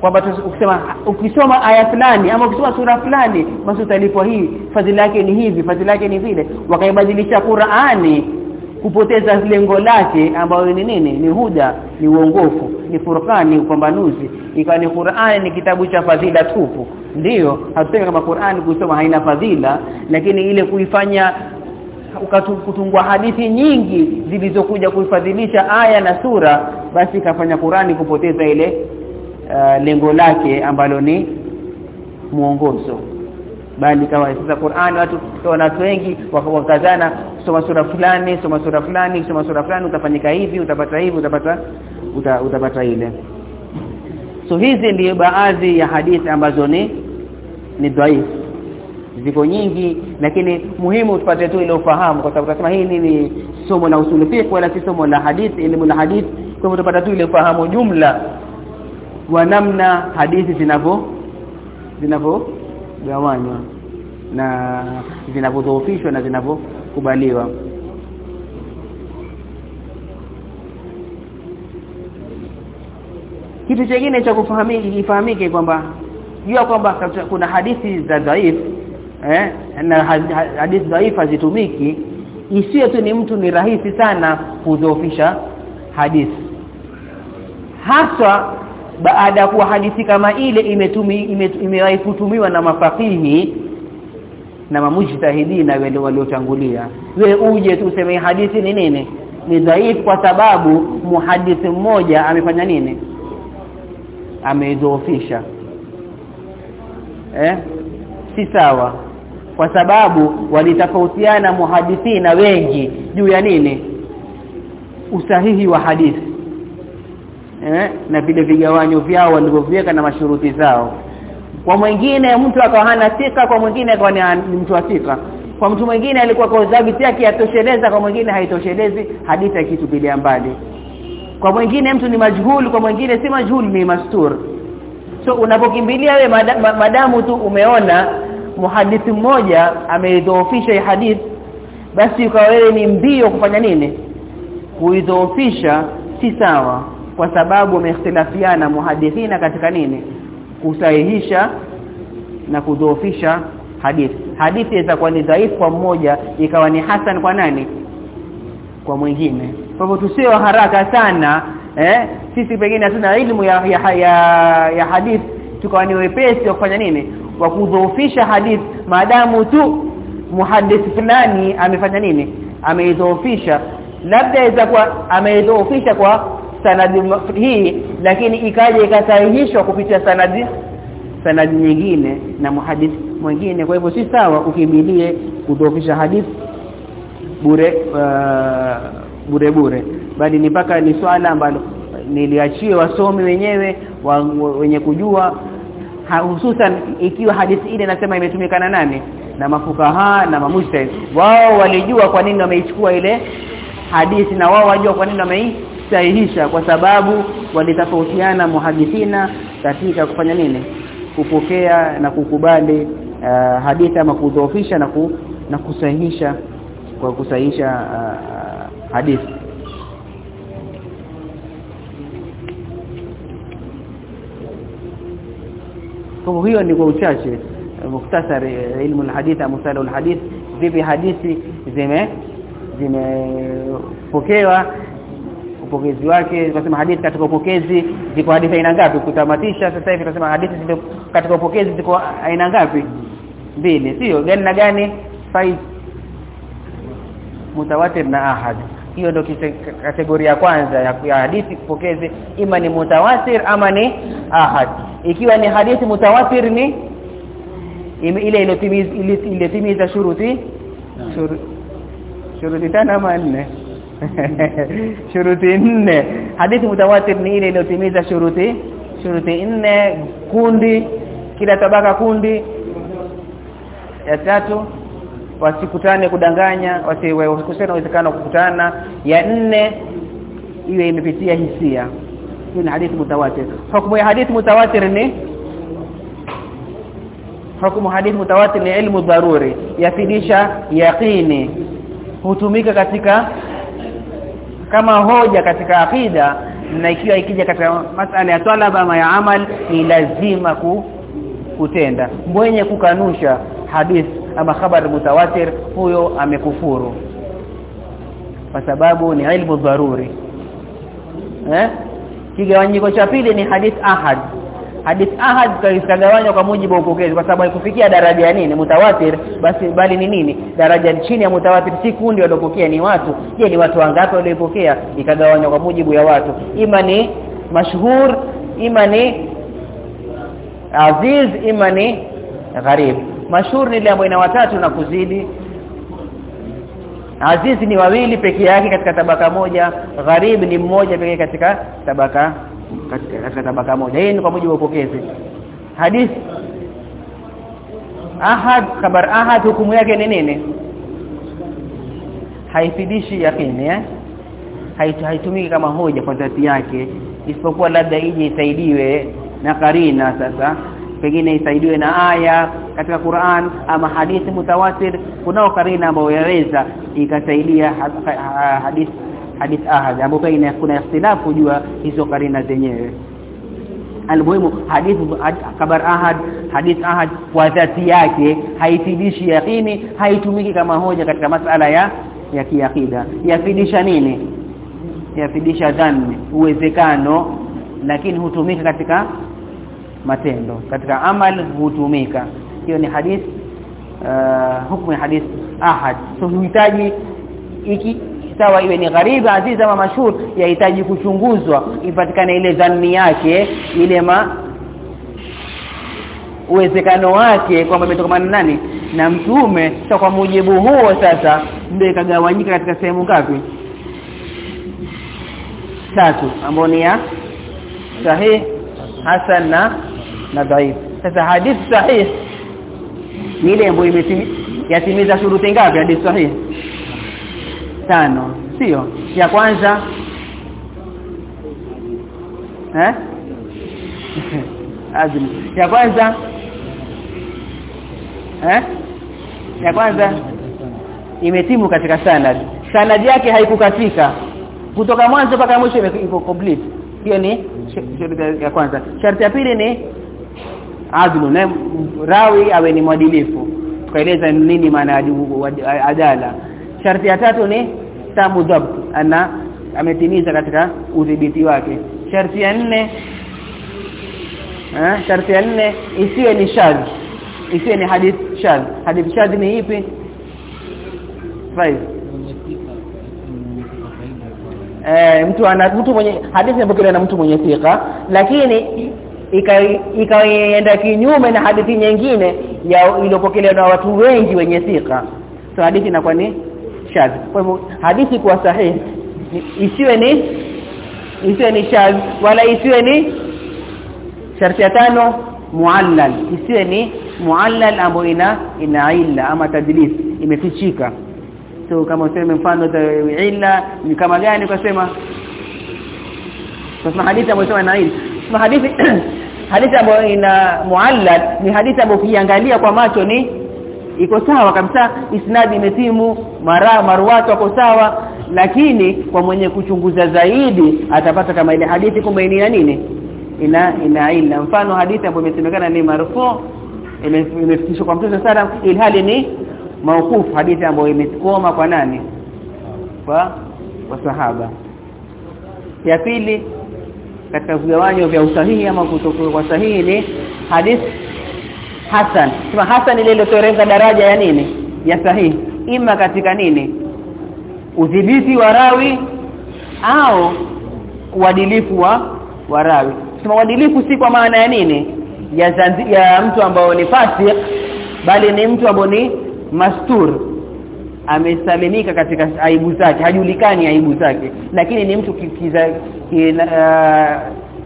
A: kwamba ukisema ukisoma aya fulani ama ukisoma sura fulani basi utalipwa hii fadhila yake ni hivi fadhila yake ni vile. Wakaibadilisha Qur'ani kupoteza lengo lake ambayo ni nini? Ni huda ni uongofu ni furqani upambanuzi. Ikawa ni Qur'ani ni kitabu cha fadhila tupu. Ndiyo hatusemi kama Qur'ani kusoma haina fadhila lakini ile kuifanya kutungwa hadithi nyingi zilizokuja kuifadhilisha aya na sura basi ikafanya Qur'ani kupoteza ile uh, lengo lake ambalo ni muongozo bali kama sasa Qur'ani watu watu wengi wakazana soma sura fulani soma sura fulani soma sura fulani utafanyika hivi utapata hivi utapata uta, utapata ile. So hizi ndio baadhi ya hadithi ambazo ni ni dhaifu. Ziko nyingi lakini muhimu tupate tu ile ufahamu kwa sababu tunasema hii ni somo la usulufi kwa wala si somo la hadithi elimu la hadithi. Kwa hivyo tupata tu ile ufahamu jumla wa namna hadithi zinavyo zinavyogawanywa na zinavyodhoofishwa na zinavyokubaliwa. Kitu kingine cha kufahamiki ifahamike kwamba jua kwamba kuna hadithi za dhaif eh na hadithi dhaif hazitumiki isiyo tu ni mtu ni rahisi sana kudhoofisha hadithi. Hasa baada ya kuwa hadithi kama ile imewahi kutumiwa na mafakihi na mamujtahidina wale waliotangulia. We uje tu useme hadithi ni nini? Ni dhaifu kwa sababu muhadithi mmoja amefanya nini? Ameidhoofisha eh? Si sawa. Kwa sababu walitofautiana muhadithina wengi juu ya nini? Usahihi wa hadithi eh? Na vile vigawanyo vyao walivyoviweka na mashuruti zao. Kwa mwingine mtu akawa hana thika kwa mwingine akawa ni mtu wa kwa mtu mwingine alikuwa kwa dhabiti yake yatosheleza kwa mwingine haitoshelezi hadithi ya kitu bila mbali. Kwa mwingine mtu ni majhul kwa mwingine si majhul ni mastur. So unapokimbilia we madamu tu umeona muhadithi mmoja ameidhoofisha hii hadithi basi ukawa wewe ni mbio kufanya nini? Kuidhoofisha si sawa kwa sababu wamehtilafiana muhadithina katika nini? Kusahihisha na kudhoofisha hadithi. Hadithi itakuwa ni dhaifu kwa mmoja ikawa ni hasan kwa nani? Kwa mwingine. Kwa hivyo tusio haraka sana eh? Sisi pengine hatuna elimu ya ya, ya, ya hadithi tukawa ni wepesi wa kufanya nini? Wa kudhoofisha hadithi maadamu tu muhadith fulani amefanya nini? Ameidhoofisha. Labda itakuwa ameidhoofisha kwa sanadi hii lakini ikaja ikasahihishwa kupitia sanadi sanadi nyingine na muhadith mwingine. Kwa hivyo si sawa ukimbilie kudhoofisha hadith bure uh, bure bure bali ni paka ni swala ambalo niliachie wasomi wenyewe wa, wenye kujua hususan ikiwa hadithi ile nasema imetumika na nani? Na mafukaha na mamujtahid. Wao walijua kwa nini wameichukua ile hadithi na wao wajua kwa nini wameisahihisha kwa sababu walitofautiana muhadithina katika kufanya nini? Kupokea na kukubali uh, hadithi ama kudhoofisha na ku, na kusahihisha kwa kusahihisha uh, hadithi. Kwa hiyo ni kwa uchache. Muktasari ilmu alhadith amsalu alhadith vipi hadithi zime zimepokewa upokezi wake tunasema hadithi katika upokezi ziko hadithi aina ngapi? Kutamatisha sasa hivi tunasema hadithi ziko katika upokezi ziko aina ngapi? Mbili. Sio gani na gani? Five. Mutawatir na ahad. Hiyo ndio kategoria ya kwanza ya, hadithi kupokezi ima ni mutawatir ama ni ahad. Ikiwa ni hadithi mutawatir ni ile iliyotimiza shuruti? Shuruti tano ama nne shuruti nne. Hadithi mutawatir ni ile iliyotimiza shuruti shuruti nne kundi kila tabaka kundi. Ya tatu wasikutane kudanganya wasiwe wasikutane uwezekano kukutana. Ya nne iwe imepitia hisia. Hiyo ni hadithi mutawatir. Hukumu ya hadithi mutawatir ni? Hukumu hadithi mutawatir ni ilmu dharuri. Yafidisha yaqini. Hutumika katika kama hoja katika akida na ikiwa ikija katika masala ya talaba ama ya amal ni lazima ku, kutenda. Mwenye kukanusha hadith ama khabar mutawatir huyo amekufuru. Kwa sababu ni ilmu dharuri. Eh? Kigawanyiko cha pili ni hadith ahad hadith ahad kaisagawanya kwa mujibu wa upokezi kwa sababu haikufikia daraja ya nini? Mutawatir. Basi bali ni nini? Daraja chini ya mutawatir si kundi waliopokea ni watu. Je ni watu wangapi waliopokea ikagawanywa kwa mujibu ya watu. Ima ni mashhur ima ni aziz ima ni gharib. Mashhur ni ile ambayo ina watatu na kuzidi. Aziz ni wawili peke yake katika tabaka moja. Gharib ni mmoja pekee katika tabaka katika, tabaka moja. Hii ni kwa mujibu wa upokezi. Hadith. Ahad khabar ahad hukumu yake ni nini? Haifidishi yakini eh? Haitumiki kama hoja kwa dhati yake. Isipokuwa labda ije isaidiwe na karina sasa. Pengine isaidiwe na aya katika Qur'an ama hadithi mutawatir. Kunao karina ambayo yaweza ikasaidia hadith hadith ahad ambapo ina kuna ikhtilafu jua hizo karina zenyewe. Almuhimu hadith kabar ahad hadith ahad kwa dhati yake haitidishi yaqini haitumiki kama hoja katika masala ya ya kiakida yafidisha nini? Yafidisha dhanni uwezekano lakini hutumika katika matendo. Katika amal hutumika. Hiyo ni hadith uh, hukumu ya hadith ahad. So huhitaji sawa iwe ni ghariba aziza ama mashhur yahitaji kuchunguzwa. Ipatikane ile dhanni yake ile ma uwezekano wake kwamba imetokana nani? Na mtume. Sasa kwa mujibu huo sasa ndio ikagawanyika katika sehemu ngapi? Tatu ambayo ni ya sahih hasan na na dhaif. Sasa hadith sahih ni ile ambayo imetimiza shuruti ngapi? Hadith sahih tano. Sio? Ya kwanza? Eh? Azim. Ya kwanza? Eh? Ya kwanza? Imetimu katika sanad sanad yake haikukatika. Kutoka mwanzo mpaka mwisho iko complete. Hiyo ni ya kwanza. Sharti ya pili ni adlu na rawi awe ni mwadilifu. Tukaeleza nini maana ya adala sharti ya tatu ni tamu dhabt ana ametimiza katika udhibiti wake. Sharti ya nne eh sharti ya nne isiwe ni shadh isiwe ni hadith shadh. Hadith shadh ni ipi? Five. Eh mtu ana mtu mwenye hadithi inapokelewa na mtu mwenye thika lakini ikaenda kinyume na hadithi nyingine ya iliyopokelewa na watu wengi wenye thika so hadithi inakuwa ni shadh kwa hivyo hadithi kwa sahihi. Isiwe ni isiwe ni shadh wala isiwe ni sharti ya tano muallal. Isiwe ni muallal ambayo ina ina illa ama tadlis. Imefichika. So kama useme mfano illa ni kama gani ukasema? Kwa hadithi ambayo ina illa. Hadithi hadithi ambayo ina muallal ni hadithi ambayo kiangalia kwa macho ni iko sawa kabisa isnadi imetimu mara marwatu wako sawa lakini kwa mwenye kuchunguza zaidi atapata kama ile hadithi kumbe ni nini? Ina ina ila mfano hadithi ambayo imesemekana ni marfu imefikishwa kwa mtume sallam ilhali ni maukufu hadithi ambayo imekoma kwa nani? Kwa wasahaba ya pili katika vigawanyo vya usahihi ama kutokuwa kwa sahihi ni hadith hasan sema hasan ile iliyotoreza daraja ya nini? Ya sahihi. Ima katika nini? Udhibiti wa rawi au uadilifu wa warawi sema uadilifu si kwa maana ya nini? Ya zanzi, ya mtu ambao ni fasik bali ni mtu ambao ni mastur. Amesalimika katika aibu zake. Hajulikani aibu zake. Lakini ni mtu kiza ki, uh,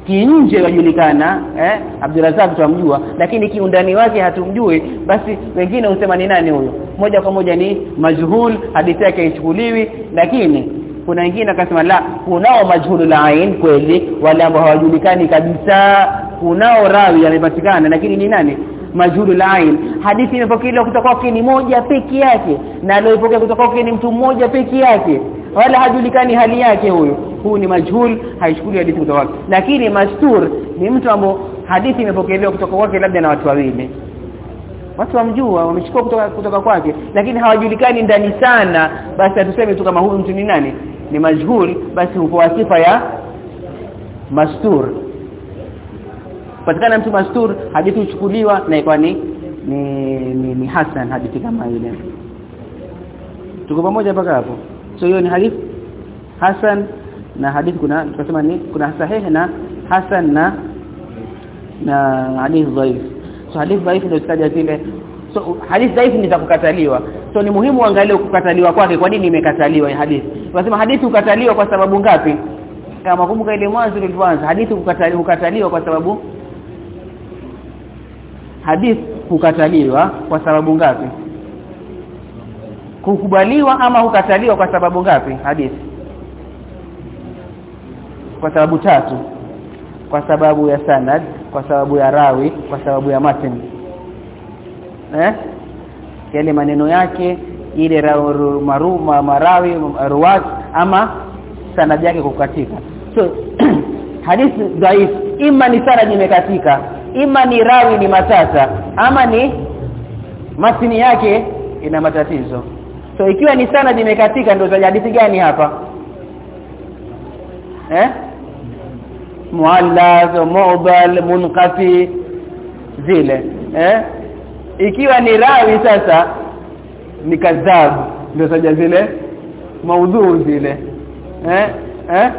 A: kinje wajulikana eh? Abdulrazak tumjua lakini kiundani wake hatumjui basi wengine husema ni nani huyo? Moja kwa moja ni majhul hadithi yake haichukuliwi lakini kuna wengine akasema la kunao majhulul ain kweli ambao hawajulikani kabisa kunao rawi amepatikana lakini ni nani? Majhulul ain hadithi imepokelewa kutoka kwake ni moja peke yake na aliyepokea kutoka kwake ni mtu mmoja peke yake wala hajulikani hali yake huyo huu ni majhul haishukuli hadithi kutoka kwake. Lakini mastur ni mtu ambao hadithi imepokelewa kutoka kwake labda na watu wawili. Watu wamjua wamechukua kutoka kutoka kwake lakini hawajulikani ndani sana. Basi atuseme tu kama huyu mtu ni nani. Ni majhul basi hupewa sifa ya mastur. Patikana mtu mastur hadithi uchukuliwa na ikawa ni ni, ni, ni hasan hadithi kama ile. Tuko pamoja mpaka hapo? So hiyo ni hadithi? Hasan na hadithi kuna tunasema ni kuna sahihi na hasan na na hadithi dhaif so hadithi dhaif ndio zitaja zile. So hadithi dhaifu ni za kukataliwa. So ni muhimu uangalie kukataliwa kwake kwa nini imekataliwa hii hadithi. Tunasema hadithi ukataliwa kwa sababu ngapi? Kama kumbuka ile mwanzo tulivyoanza hadithi kukataliwa ukataliwa kwa sababu hadithi kukataliwa kwa sababu ngapi? Kukubaliwa ama hukataliwa kwa sababu ngapi? Hadithi kwa sababu tatu. Kwa sababu ya sanad kwa sababu ya rawi kwa sababu ya matn. Eh? Yale maneno yake ile maruma marawi ruwat ama sanad yake kukatika. So hadithi dhaif. Ima ni sanad imekatika. Ima ni rawi ni matata. Ama ni matini yake ina matatizo. So ikiwa ni sanad imekatika ndio hadithi gani hapa? Eh muallaz mu'dal munqati zile eh? Ikiwa ni rawi sasa ni kadhabu ndio saja zile maudhu zile eh? Eh?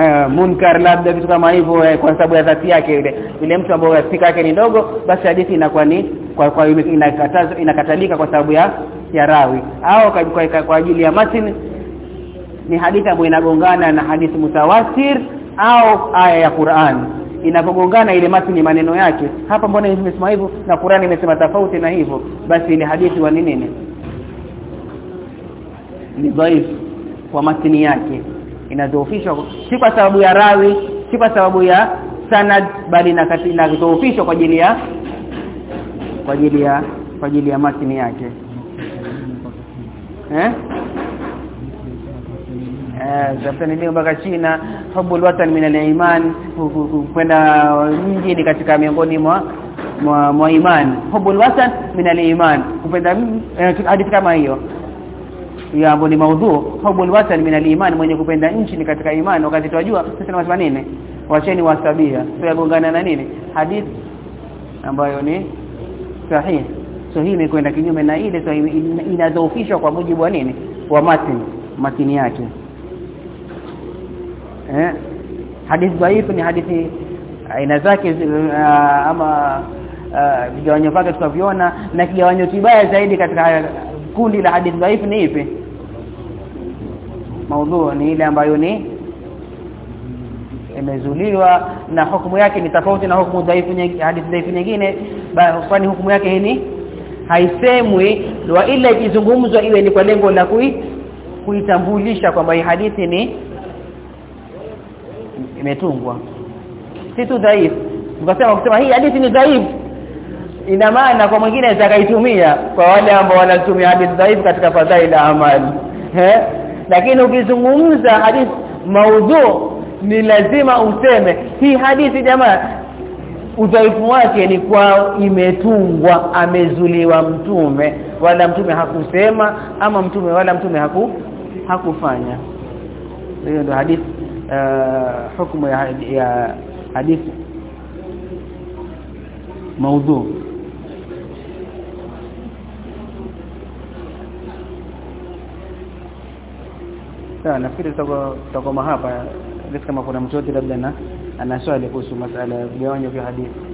A: Eh, munkar labda vitu kama hivyo eh, kwa sababu ya dhati yake ile. Ile mtu ambaye afika yake ni ndogo basi hadithi inakuwa ni kwa, kwa inakatazwa inakatalika kwa sababu ya ya rawi. Au kwa, kwa, kwa ajili ya matin ni hadithi ambayo inagongana na hadithi mutawatir au aya ya Qur'an. Inapogongana ile matini maneno yake. Hapa mbona imesema hivyo? Na Qur'an imesema tofauti na hivyo. Basi ile hadithi wa nini ni? Dhaifu kwa matini yake. Inadhoofishwa si kwa sababu ya rawi si kwa sababu ya sanad bali inadhoofishwa kwa ajili ya kwa ajili ya kwa ajili ya matini yake. Eh eh ndio mpaka China hubul watan min al-iman kwenda mjini katika miongoni mwa mwa, mwa iman. Hubul watan min al-iman kupenda eh, hadithi kama hiyo. Ya ambapo ni maudhu. Hubul watan min al-iman mwenye kupenda nchi ni katika imani wakati tunajua sisi tunasema nini? Wacheni wasabia. Tuyagongana na nini? Hadithi ambayo ni sahihi so hii imekwenda kinyume na ile so inadhoofishwa kwa mujibu wa nini? Wa matini matini yake eh? Hadithi dhaifu ni hadithi aina zake uh, ama uh, vigawanyo vake tukaviona na kigawanyo kibaya zaidi katika kundi la hadithi dhaifu ni ipi? Maudhu ni ile ambayo ni imezuliwa na hukumu yake ni tofauti na hukumu dhaifu hadithi dhaifu nyingine kwani hukumu yake ni haisemwi wa ila ikizungumzwa iwe ni kwa lengo la kui kuitambulisha kwamba hii hadithi ni imetungwa. Si tu dhaifu. Ukasema kusema hii hadithi ni dhaifu. Ina maana kwa mwingine atakaitumia kwa wale ambao wanatumia hadithi dhaifu katika fadhaila amali. Lakini ukizungumza hadithi maudhu ni lazima useme hii hadithi jamaa udhaifu wake ni kwa imetungwa amezuliwa mtume wala mtume hakusema ama mtume wala mtume haku hakufanya. Hiyo ndio hadith uh, hukumu ya, ya hadith maudhu. Sawa nafikiri tutakoma hapa kama kuna mtu yote labda na ana swali kuhusu masala ya vigawanyo vya hadithi